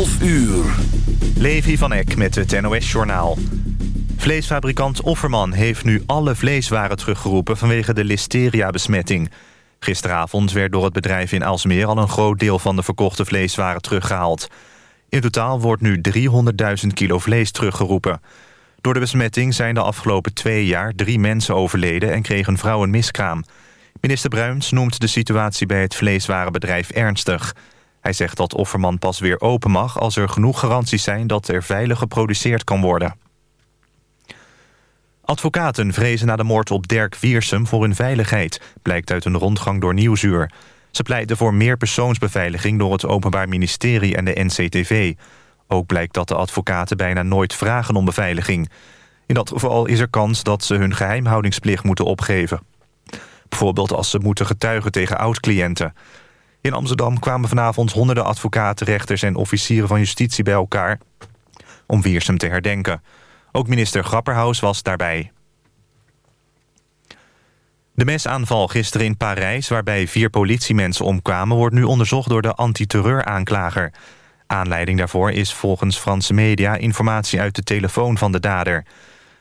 12 uur. Levi van Eck met het NOS-journaal. Vleesfabrikant Offerman heeft nu alle vleeswaren teruggeroepen... vanwege de listeria-besmetting. Gisteravond werd door het bedrijf in Alsmeer... al een groot deel van de verkochte vleeswaren teruggehaald. In totaal wordt nu 300.000 kilo vlees teruggeroepen. Door de besmetting zijn de afgelopen twee jaar... drie mensen overleden en kreeg een vrouw een miskraam. Minister Bruins noemt de situatie bij het vleeswarenbedrijf ernstig... Hij zegt dat Offerman pas weer open mag als er genoeg garanties zijn dat er veilig geproduceerd kan worden. Advocaten vrezen na de moord op Dirk Wiersum voor hun veiligheid, blijkt uit een rondgang door Nieuwsuur. Ze pleiten voor meer persoonsbeveiliging door het Openbaar Ministerie en de NCTV. Ook blijkt dat de advocaten bijna nooit vragen om beveiliging. In dat geval is er kans dat ze hun geheimhoudingsplicht moeten opgeven. Bijvoorbeeld als ze moeten getuigen tegen oud-cliënten. In Amsterdam kwamen vanavond honderden advocaten, rechters en officieren van justitie bij elkaar om Wiersum te herdenken. Ook minister Grapperhaus was daarbij. De mesaanval gisteren in Parijs, waarbij vier politiemensen omkwamen... wordt nu onderzocht door de antiterreuraanklager. Aanleiding daarvoor is volgens Franse media informatie uit de telefoon van de dader.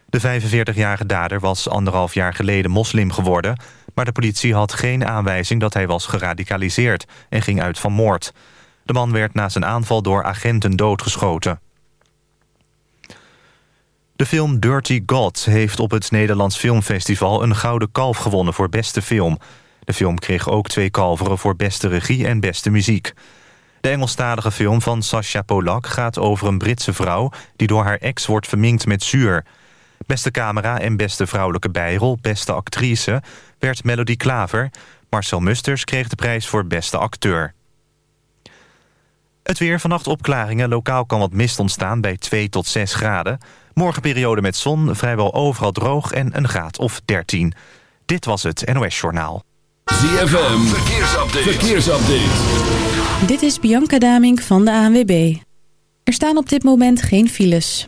De 45-jarige dader was anderhalf jaar geleden moslim geworden... maar de politie had geen aanwijzing dat hij was geradicaliseerd... en ging uit van moord. De man werd na zijn aanval door agenten doodgeschoten. De film Dirty God heeft op het Nederlands Filmfestival... een gouden kalf gewonnen voor beste film. De film kreeg ook twee kalveren voor beste regie en beste muziek. De Engelstalige film van Sasha Polak gaat over een Britse vrouw... die door haar ex wordt verminkt met zuur... Beste camera en beste vrouwelijke bijrol, beste actrice... werd Melody Klaver. Marcel Musters kreeg de prijs voor beste acteur. Het weer, vannacht opklaringen. Lokaal kan wat mist ontstaan bij 2 tot 6 graden. Morgen periode met zon, vrijwel overal droog en een graad of 13. Dit was het NOS Journaal. ZFM, verkeersupdate. verkeersupdate. Dit is Bianca Damink van de ANWB. Er staan op dit moment geen files.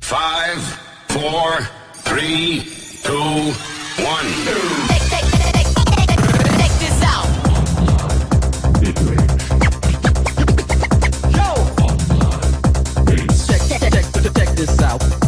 Five, four, three, two, one. Take this out. Check, check, check, check this out.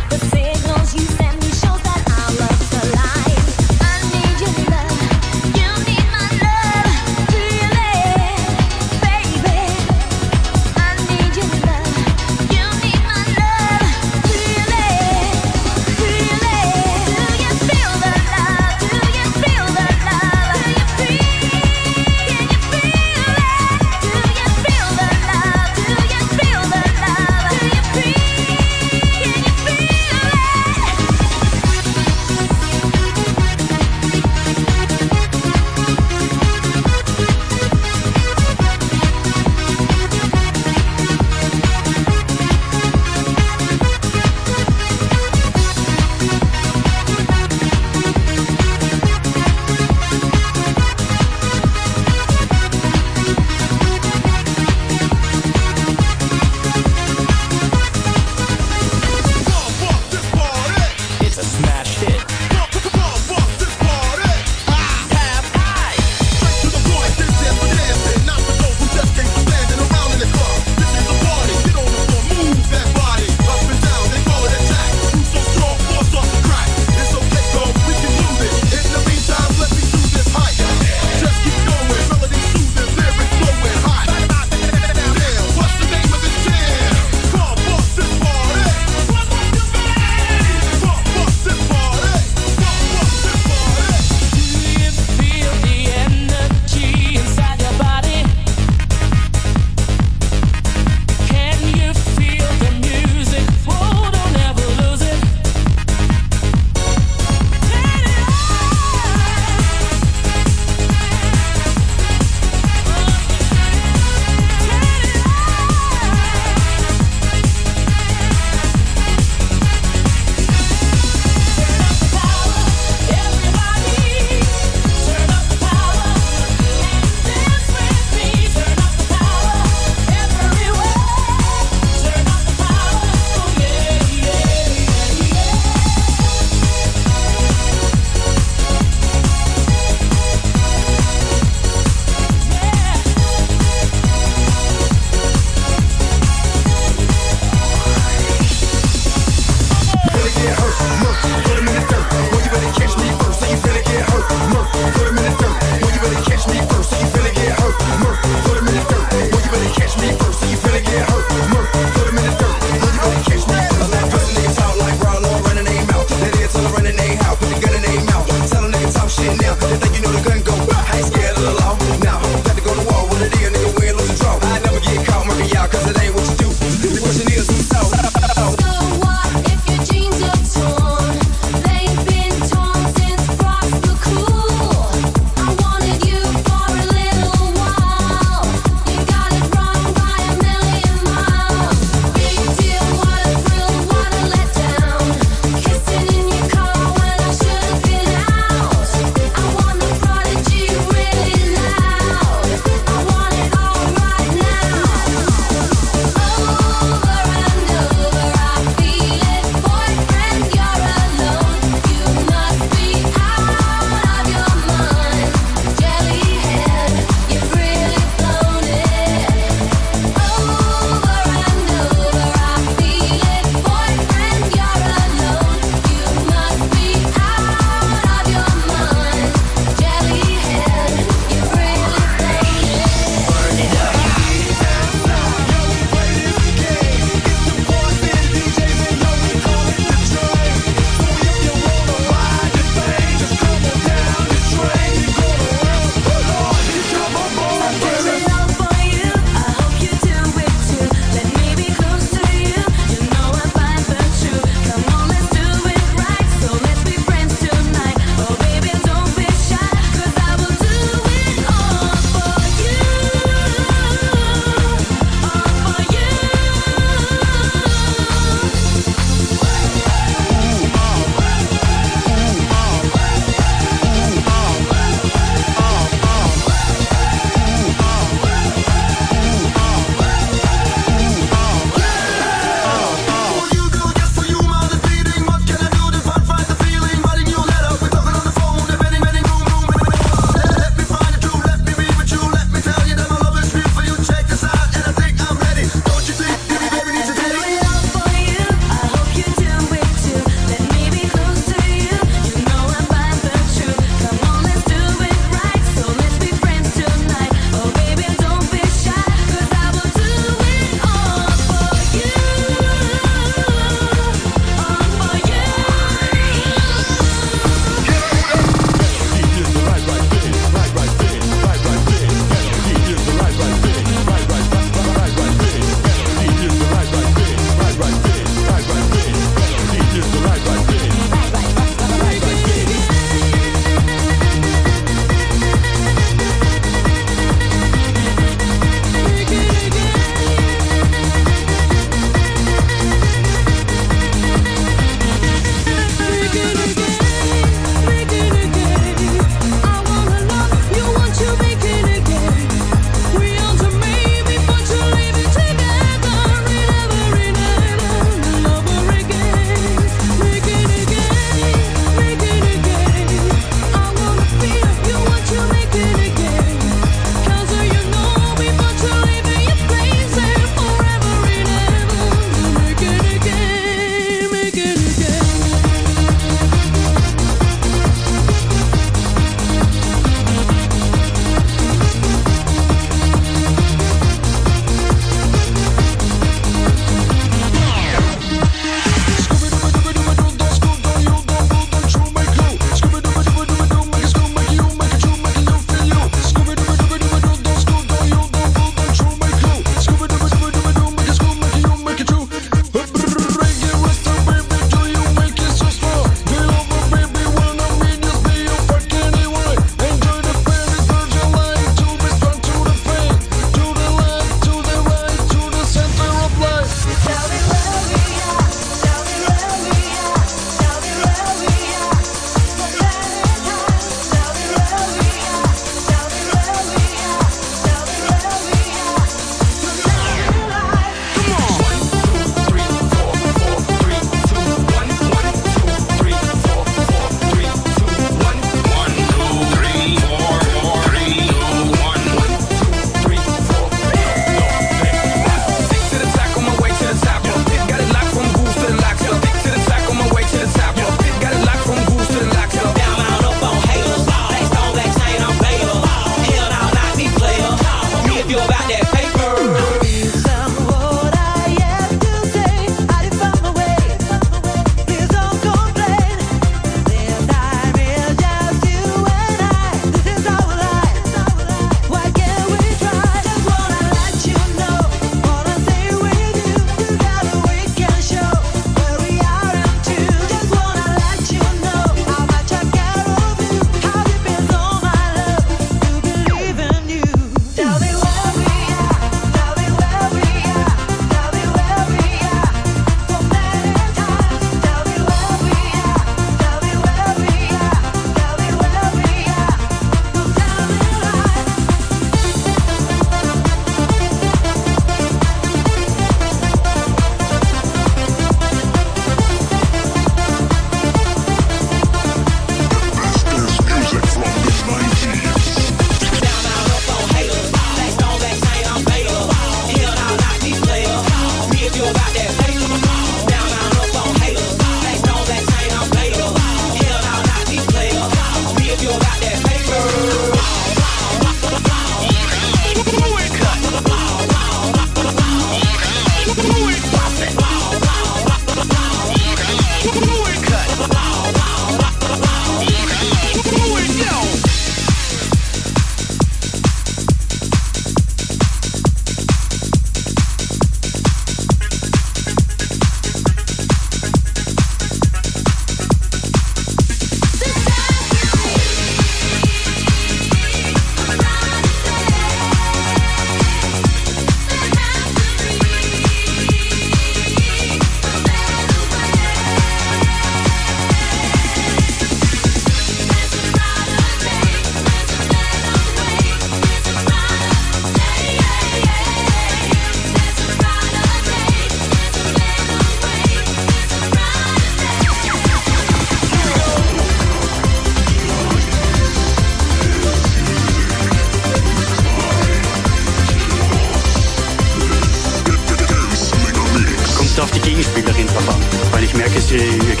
DJ, ik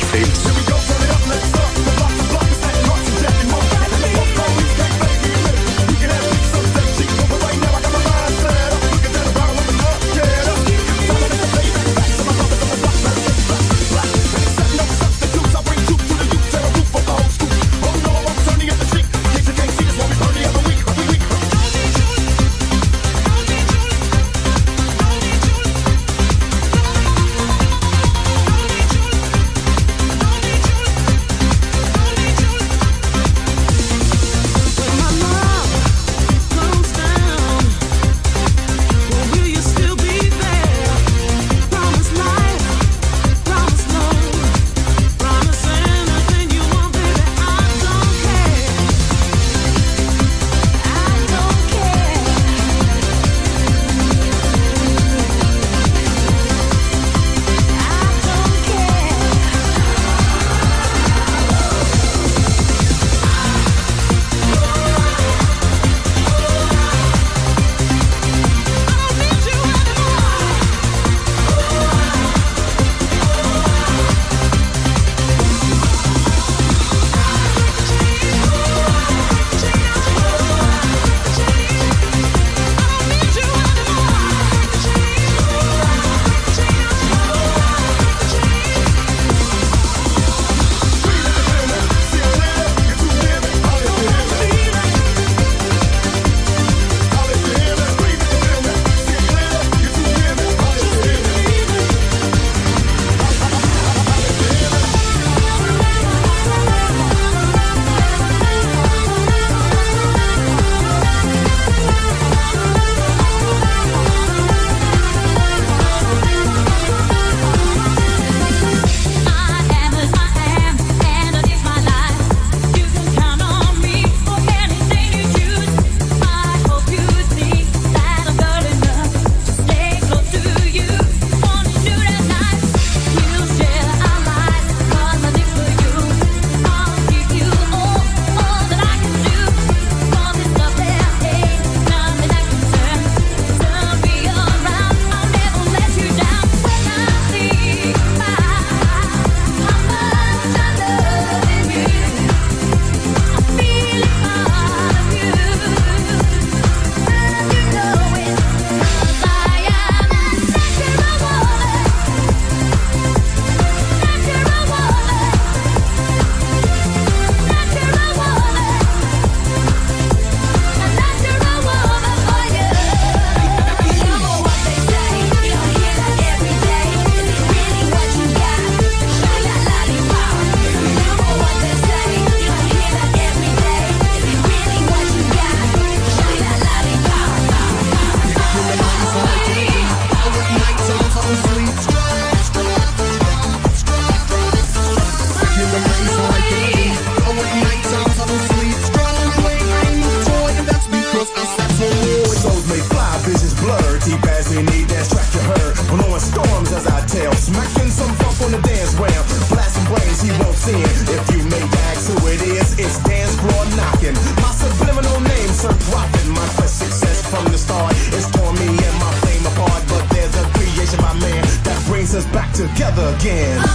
together again.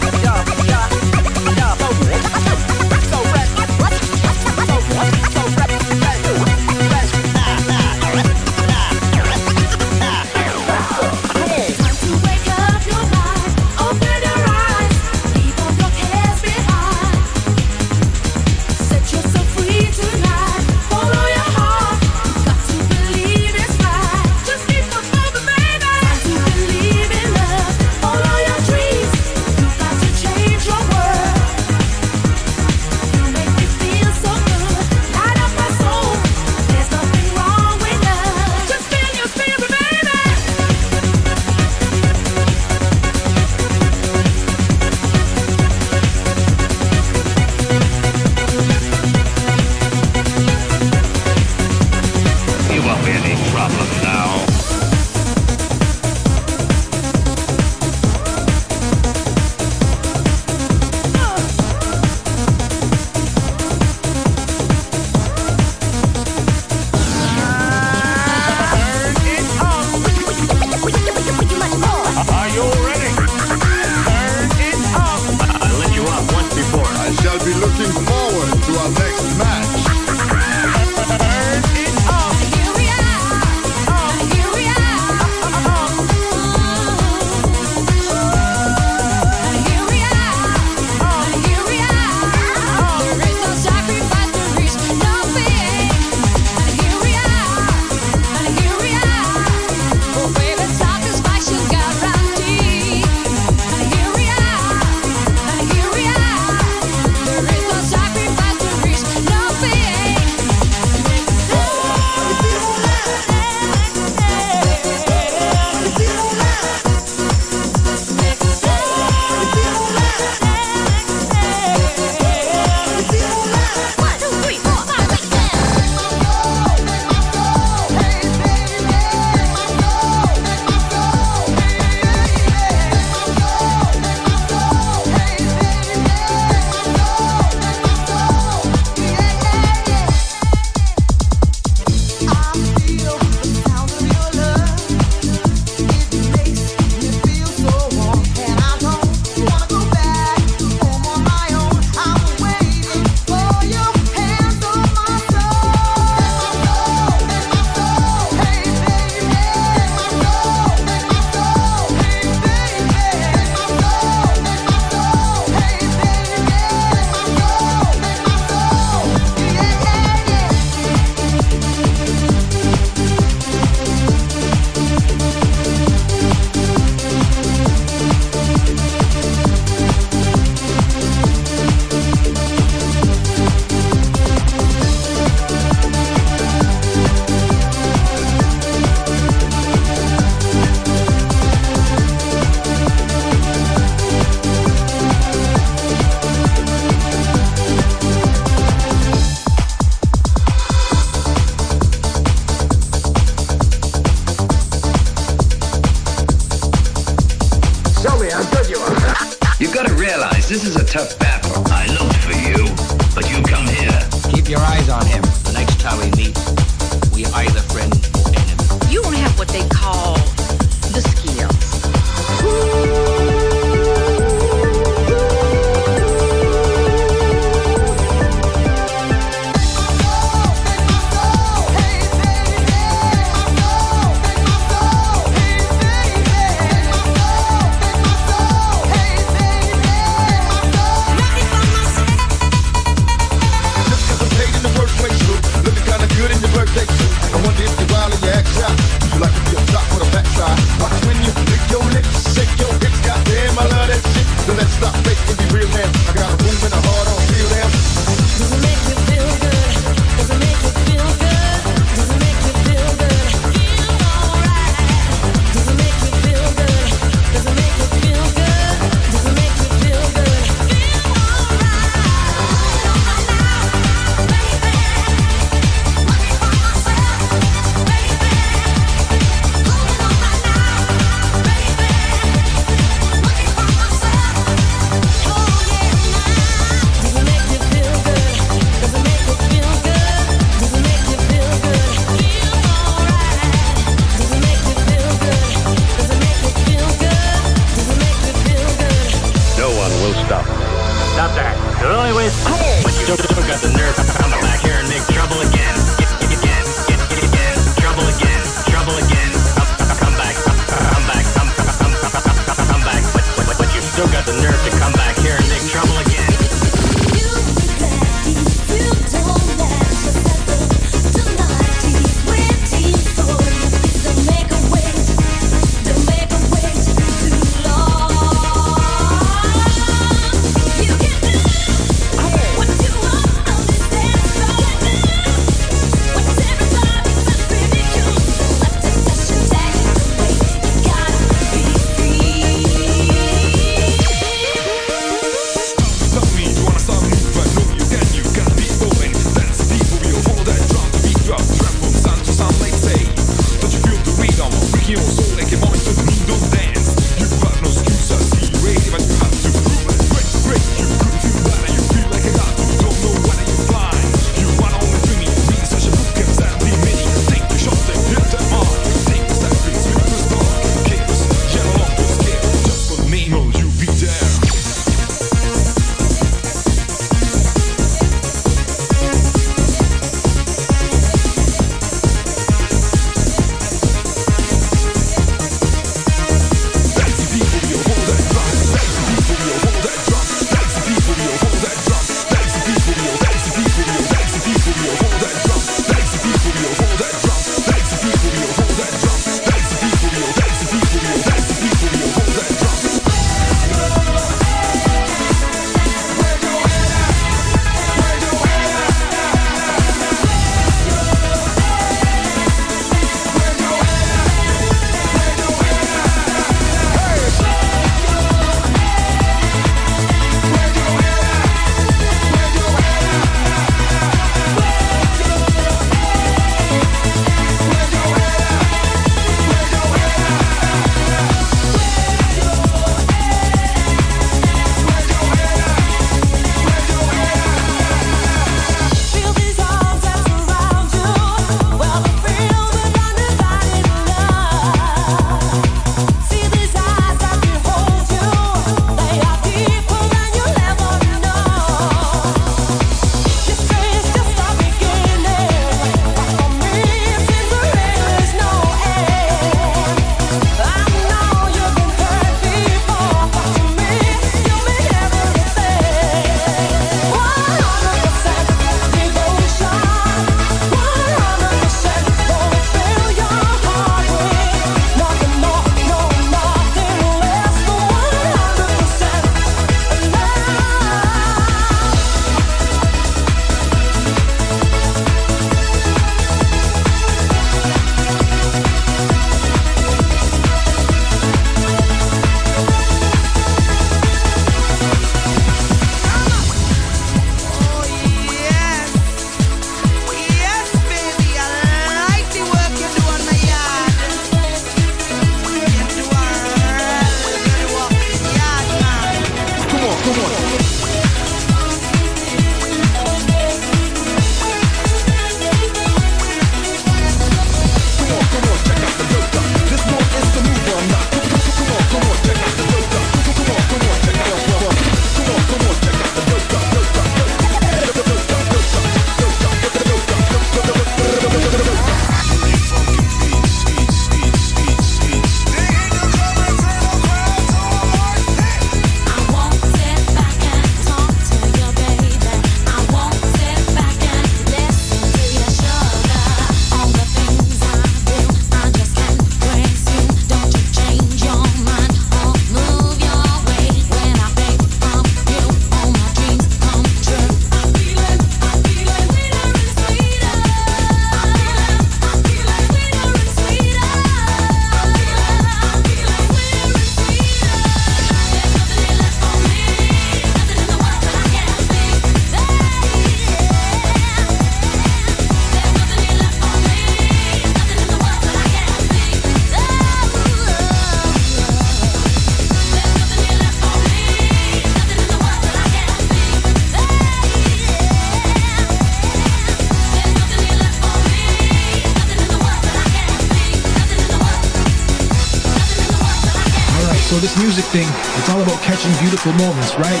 Moments, right?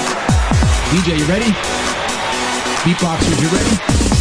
DJ, you ready? Beatboxers, you ready?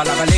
Málaga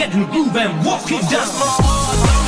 Getting in groove and walking down.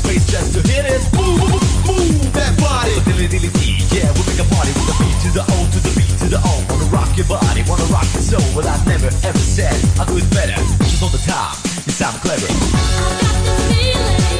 Space just to hit it. Move, move move that body. Dilly dilly dee, yeah, we make a party with the beat to the O to the B to the O. Wanna rock your body, wanna rock your soul. Well, I never ever said I'll do it better. Just all the time. Yes, I'm clever. I'm